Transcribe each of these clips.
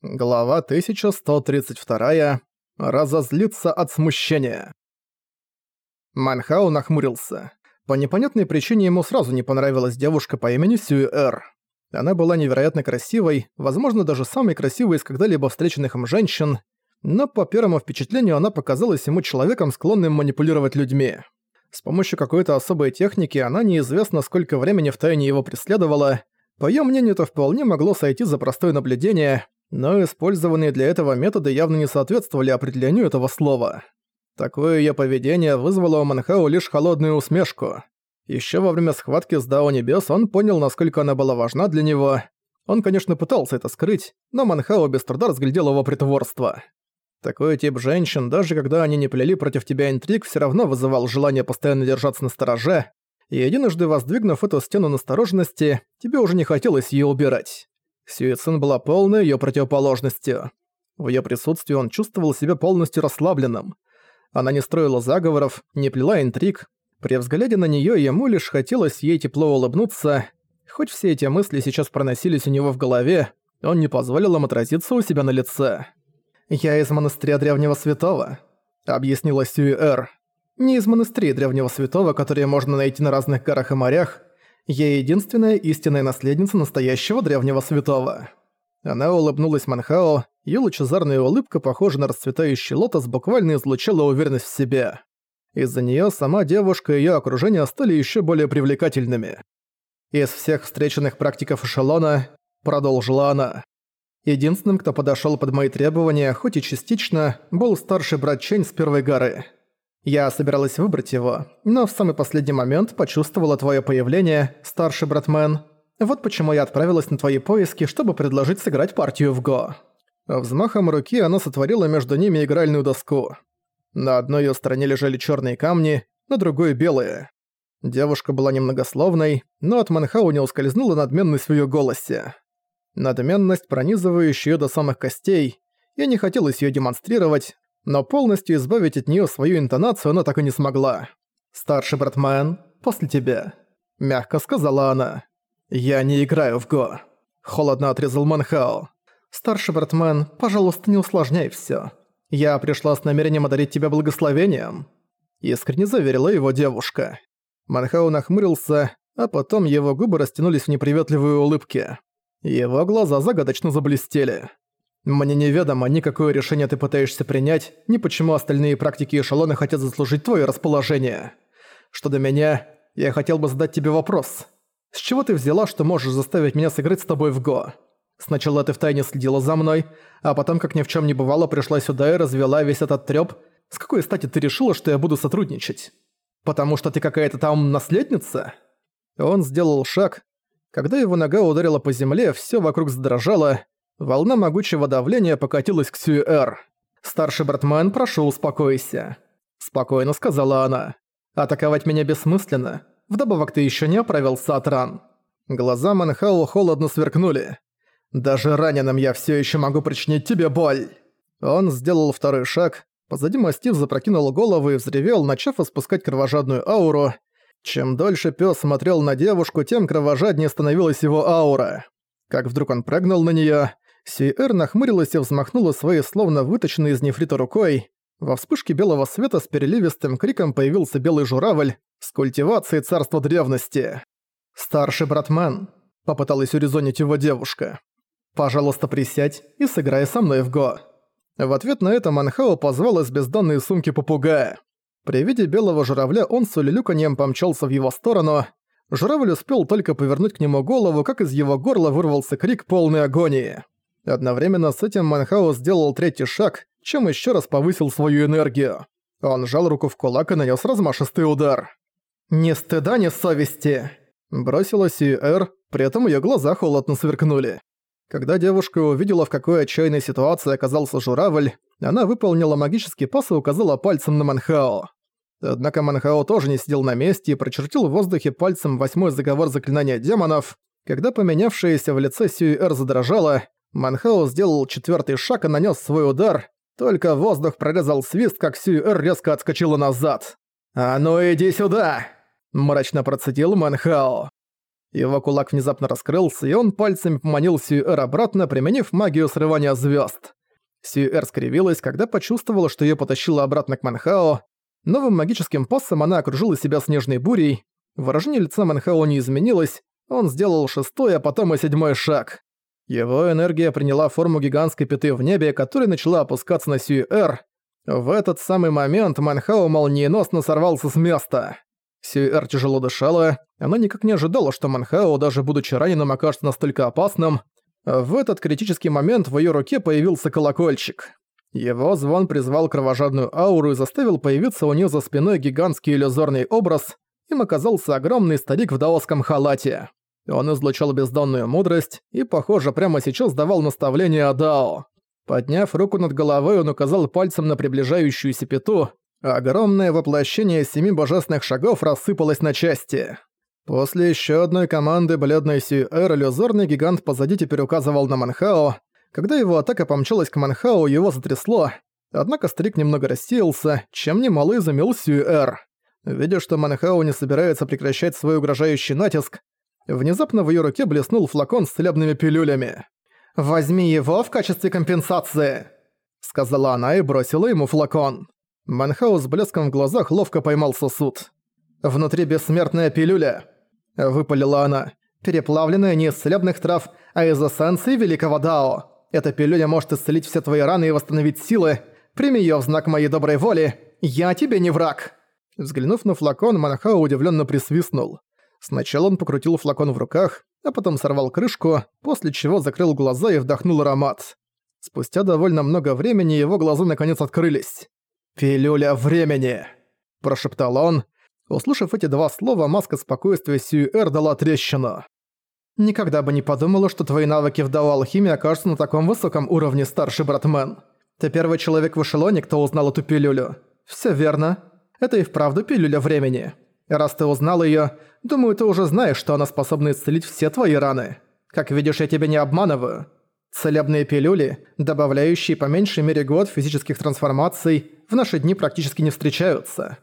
Глава 1132. Разозлиться от смущения. Манхау нахмурился. По непонятной причине ему сразу не понравилась девушка по имени Сюэр. Она была невероятно красивой, возможно, даже самой красивой из когда-либо встреченных им женщин, но по первому впечатлению она показалась ему человеком, склонным манипулировать людьми. С помощью какой-то особой техники она неизвестно сколько времени втайне его преследовала. По её мнению, это вполне могло сойти за простое наблюдение – но использованные для этого методы явно не соответствовали определению этого слова. Такое её поведение вызвало у Манхау лишь холодную усмешку. Ещё во время схватки с Дао Небес он понял, насколько она была важна для него. Он, конечно, пытался это скрыть, но Манхау без труда разглядел его притворство. Такой тип женщин, даже когда они не плели против тебя интриг, всё равно вызывал желание постоянно держаться на стороже, и единожды воздвигнув эту стену настороженности, тебе уже не хотелось её убирать. Сюэцин была полной её противоположностью. В её присутствии он чувствовал себя полностью расслабленным. Она не строила заговоров, не плела интриг. При взгляде на неё ему лишь хотелось ей тепло улыбнуться. Хоть все эти мысли сейчас проносились у него в голове, он не позволил им отразиться у себя на лице. «Я из монастыря Древнего Святого», — объяснила Сюэр. «Не из монастыря Древнего Святого, которые можно найти на разных горах и морях, я единственная истинная наследница настоящего древнего святого». Она улыбнулась Манхао, её лучезарная улыбка, похожая на расцветающий лотос, буквально излучала уверенность в себе. Из-за неё сама девушка и её окружение стали ещё более привлекательными. «Из всех встреченных практиков эшелона», — продолжила она, «единственным, кто подошёл под мои требования, хоть и частично, был старший брат Чень с Первой горы». Я собиралась выбрать его, но в самый последний момент почувствовала твое появление, старший братмен. Вот почему я отправилась на твои поиски, чтобы предложить сыграть партию в Го». Взмахом руки она сотворила между ними игральную доску. На одной ее стороне лежали черные камни, на другой — белые. Девушка была немногословной, но от Манхау не ускользнула надменность в ее голосе. Надменность, пронизывающая ее до самых костей, я не хотелось ее демонстрировать, но полностью избавить от нее свою интонацию она так и не смогла. «Старший братмен, после тебя», — мягко сказала она. «Я не играю в Го», — холодно отрезал Манхао. «Старший братмен, пожалуйста, не усложняй все. Я пришла с намерением одарить тебя благословением», — искренне заверила его девушка. Манхао нахмурился, а потом его губы растянулись в неприветливые улыбки. Его глаза загадочно заблестели. Мне неведомо, ни какое решение ты пытаешься принять, ни почему остальные практики эшелона хотят заслужить твое расположение. Что до меня, я хотел бы задать тебе вопрос. С чего ты взяла, что можешь заставить меня сыграть с тобой в Го? Сначала ты втайне следила за мной, а потом, как ни в чем не бывало, пришла сюда и развела весь этот трёп. С какой стати ты решила, что я буду сотрудничать? Потому что ты какая-то там наследница? Он сделал шаг. Когда его нога ударила по земле, все вокруг задрожало, Волна могучего давления покатилась к Сюэр. «Старший братмен, прошу, успокойся». Спокойно сказала она. «Атаковать меня бессмысленно. Вдобавок ты еще не оправился от ран». Глаза Манхау холодно сверкнули. «Даже раненым я все еще могу причинить тебе боль!» Он сделал второй шаг. Позади мастив запрокинул голову и взревел, начав испускать кровожадную ауру. Чем дольше пес смотрел на девушку, тем кровожаднее становилась его аура. Как вдруг он прыгнул на нее, Сиэр нахмурилась и взмахнула своей словно выточенной из нефрита рукой. Во вспышке белого света с переливистым криком появился белый журавль с культивацией царства древности. «Старший братман», — попыталась урезонить его девушка. «Пожалуйста, присядь и сыграй со мной в го». В ответ на это Манхао позвал из бездонной сумки попугая. При виде белого журавля он с улюлюканьем помчался в его сторону. Журавль успел только повернуть к нему голову, как из его горла вырвался крик полной агонии. Одновременно с этим Манхаус сделал третий шаг, чем еще раз повысил свою энергию. Он сжал руку в кулак и нанес размашистый удар. «Ни стыда, ни совести!» Бросилась Эр, при этом ее глаза холодно сверкнули. Когда девушка увидела, в какой отчаянной ситуации оказался журавль, она выполнила магический пас и указала пальцем на Манхао. Однако Манхао тоже не сидел на месте и прочертил в воздухе пальцем восьмой заговор заклинания демонов. Когда поменявшаяся в лице Сьюэр задрожала, Манхау сделал четвертый шаг и нанес свой удар, только воздух прорезал свист, как Сюэр резко отскочила назад. «А ну иди сюда!» – мрачно процедил Манхао. Его кулак внезапно раскрылся, и он пальцами поманил Сьюэр обратно, применив магию срывания звезд. Сьюэр скривилась, когда почувствовала, что ее потащило обратно к Манхао. Новым магическим пассом она окружила себя снежной бурей. Выражение лица Манхао не изменилось, он сделал шестой, а потом и седьмой шаг. Его энергия приняла форму гигантской пяты в небе, которая начала опускаться на Сьюэр. В этот самый момент Манхао молниеносно сорвался с места. Сьюэр тяжело дышала, она никак не ожидала, что Манхао, даже будучи раненым, окажется настолько опасным. В этот критический момент в её руке появился колокольчик. Его звон призвал кровожадную ауру и заставил появиться у неё за спиной гигантский иллюзорный образ. Им оказался огромный старик в даосском халате. Он излучал бездонную мудрость и, похоже, прямо сейчас давал наставление о Дао. Подняв руку над головой, он указал пальцем на приближающуюся пету, огромное воплощение семи божественных шагов рассыпалось на части. После еще одной команды бледной Сьюэр иллюзорный гигант позади теперь указывал на Манхао. Когда его атака помчалась к Манхао, его затрясло, однако старик немного рассеялся, чем немало изумил Сьюэр. Видя, что Манхао не собирается прекращать свой угрожающий натиск, внезапно в ее руке блеснул флакон с целебными пилюлями. «Возьми его в качестве компенсации!» Сказала она и бросила ему флакон. Манхаус с блеском в глазах ловко поймал сосуд. «Внутри бессмертная пилюля!» Выпалила она. «Переплавленная не из целебных трав, а из эссенции великого Дао. Эта пилюля может исцелить все твои раны и восстановить силы. Прими её в знак моей доброй воли. Я тебе не враг!» Взглянув на флакон, Манхао удивленно присвистнул. Сначала он покрутил флакон в руках, а потом сорвал крышку, после чего закрыл глаза и вдохнул аромат. Спустя довольно много времени его глаза наконец открылись. «Пилюля времени!» – прошептал он. Услышав эти два слова, маска спокойствия Сьюэр дала трещину. «Никогда бы не подумала, что твои навыки в дао-алхимии окажутся на таком высоком уровне, старший братмен. Ты первый человек в эшелоне, кто узнал эту пилюлю. Всё верно. Это и вправду пилюля времени. Раз ты узнал её, думаю, ты уже знаешь, что она способна исцелить все твои раны. Как видишь, я тебя не обманываю. Целебные пилюли, добавляющие по меньшей мере год физических трансформаций, в наши дни практически не встречаются.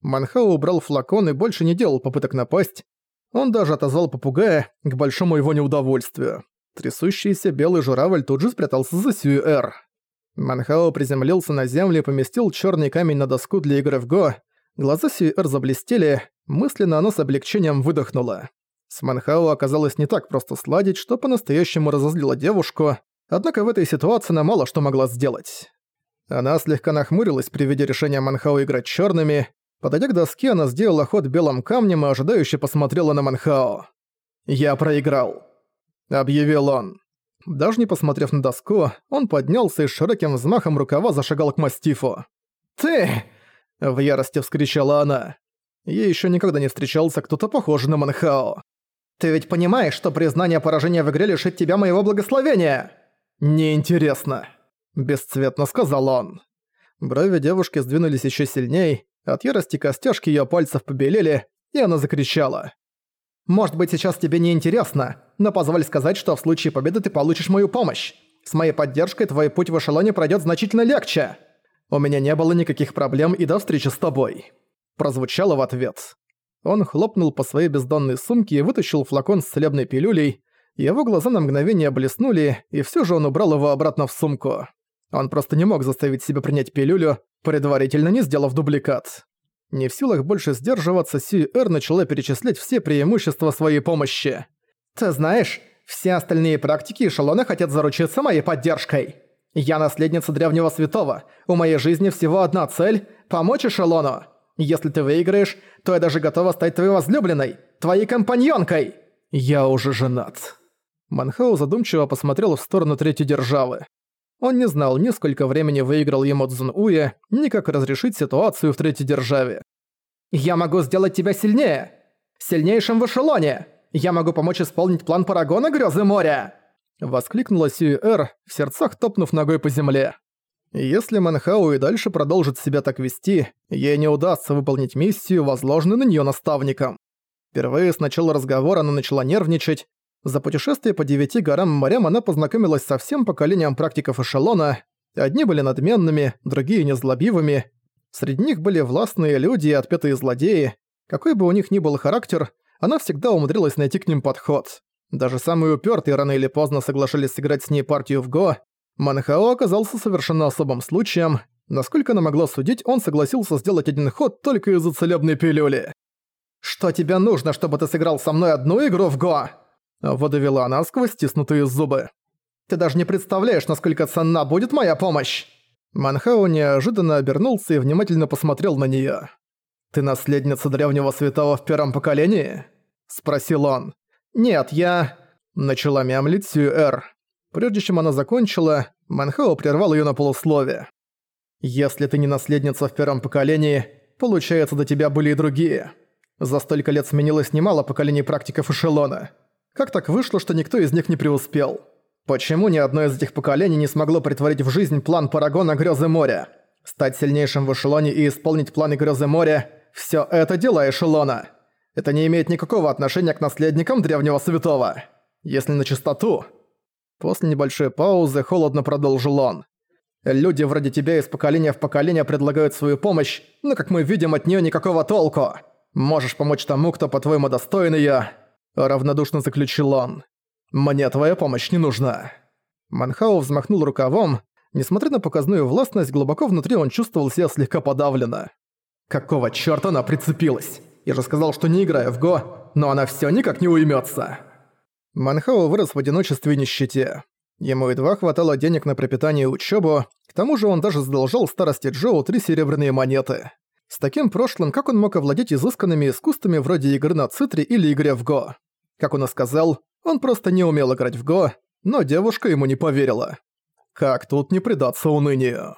Манхау убрал флакон и больше не делал попыток напасть. Он даже отозвал попугая, к большому его неудовольствию. Трясущийся белый журавль тут же спрятался за Сьюэр. Манхао приземлился на землю и поместил черный камень на доску для игры в Го, Глаза Сьюэр заблестели, мысленно она с облегчением выдохнула. С Манхао оказалось не так просто сладить, что по-настоящему разозлило девушку, однако в этой ситуации она мало что могла сделать. Она слегка нахмурилась при виде решения Манхао играть черными. Подойдя к доске, она сделала ход белым камнем и ожидающе посмотрела на Манхао. «Я проиграл», — объявил он. Даже не посмотрев на доску, он поднялся и широким взмахом рукава зашагал к мастифу. «Ты!» В ярости вскричала она. Ей еще никогда не встречался кто-то похожий на Манхао. «Ты ведь понимаешь, что признание поражения в игре лишит тебя моего благословения?» «Неинтересно», – бесцветно сказал он. Брови девушки сдвинулись еще сильней, от ярости костяшки ее пальцев побелели, и она закричала. «Может быть, сейчас тебе не интересно, но позволь сказать, что в случае победы ты получишь мою помощь. С моей поддержкой твой путь в эшелоне пройдет значительно легче». «У меня не было никаких проблем и до встречи с тобой», прозвучало в ответ. Он хлопнул по своей бездонной сумке и вытащил флакон с целебной пилюлей. Его глаза на мгновение блеснули, и все же он убрал его обратно в сумку. Он просто не мог заставить себя принять пилюлю, предварительно не сделав дубликат. Не в силах больше сдерживаться, Си-Эр начала перечислять все преимущества своей помощи. «Ты знаешь, все остальные практики эшелона хотят заручиться моей поддержкой. Я наследница древнего святого. У моей жизни всего одна цель – помочь эшелону. Если ты выиграешь, то я даже готова стать твоей возлюбленной, твоей компаньонкой. Я уже женат». Манхау задумчиво посмотрел в сторону третьей державы. Он не знал ни сколько времени выиграл ему Цзун Уе, ни как разрешить ситуацию в третьей державе. «Я могу сделать тебя сильнее! Сильнейшим в эшелоне! Я могу помочь исполнить план Парагона Грёзы моря!» Воскликнула Сьюэр, в сердцах топнув ногой по земле. Если Манхау и дальше продолжит себя так вести, ей не удастся выполнить миссию, возложенную на неё наставником. Впервые с начала разговора она начала нервничать. За путешествие по девяти горам и морям она познакомилась со всем поколением практиков эшелона. Одни были надменными, другие незлобивыми. Среди них были властные люди и отпетые злодеи. Какой бы у них ни был характер, она всегда умудрилась найти к ним подход. Даже самые упертые рано или поздно соглашались сыграть с ней партию в Го. Манхао оказался совершенно особым случаем. Насколько она могла судить, он согласился сделать один ход только из-за целебной пилюли. «Что тебе нужно, чтобы ты сыграл со мной одну игру в Го?» Выдавила она сквозь стиснутые зубы. «Ты даже не представляешь, насколько ценна будет моя помощь!» Манхао неожиданно обернулся и внимательно посмотрел на неё. «Ты наследница древнего святого в первом поколении?» Спросил он. «Нет, я...» Начала мямлить Сью-Эр. Прежде чем она закончила, Манхао прервал её на полуслове. «Если ты не наследница в первом поколении, получается, до тебя были и другие. За столько лет сменилось немало поколений практиков эшелона. Как так вышло, что никто из них не преуспел? Почему ни одно из этих поколений не смогло притворить в жизнь план Парагона Грёзы моря? Стать сильнейшим в эшелоне и исполнить планы Грёзы моря – всё это дела эшелона. Это не имеет никакого отношения к наследникам Древнего Святого. Если на чистоту. После небольшой паузы холодно продолжил он. Люди вроде тебя из поколения в поколение предлагают свою помощь, но, как мы видим, от неё никакого толку. Можешь помочь тому, кто, по-твоему, достоин её. Равнодушно заключил он. «Мне твоя помощь не нужна». Манхау взмахнул рукавом. Несмотря на показную властность, глубоко внутри он чувствовал себя слегка подавленно. «Какого чёрта она прицепилась? Я же сказал, что не играю в Го, но она всё никак не уймётся». Манхау вырос в одиночестве и нищете. Ему едва хватало денег на пропитание и учёбу, к тому же он даже задолжал старости Джоу три серебряные монеты. С таким прошлым, как он мог овладеть изысканными искусствами вроде игры на цитре или игре в Го? Как он и сказал, он просто не умел играть в Го, но девушка ему не поверила. Как тут не предаться унынию?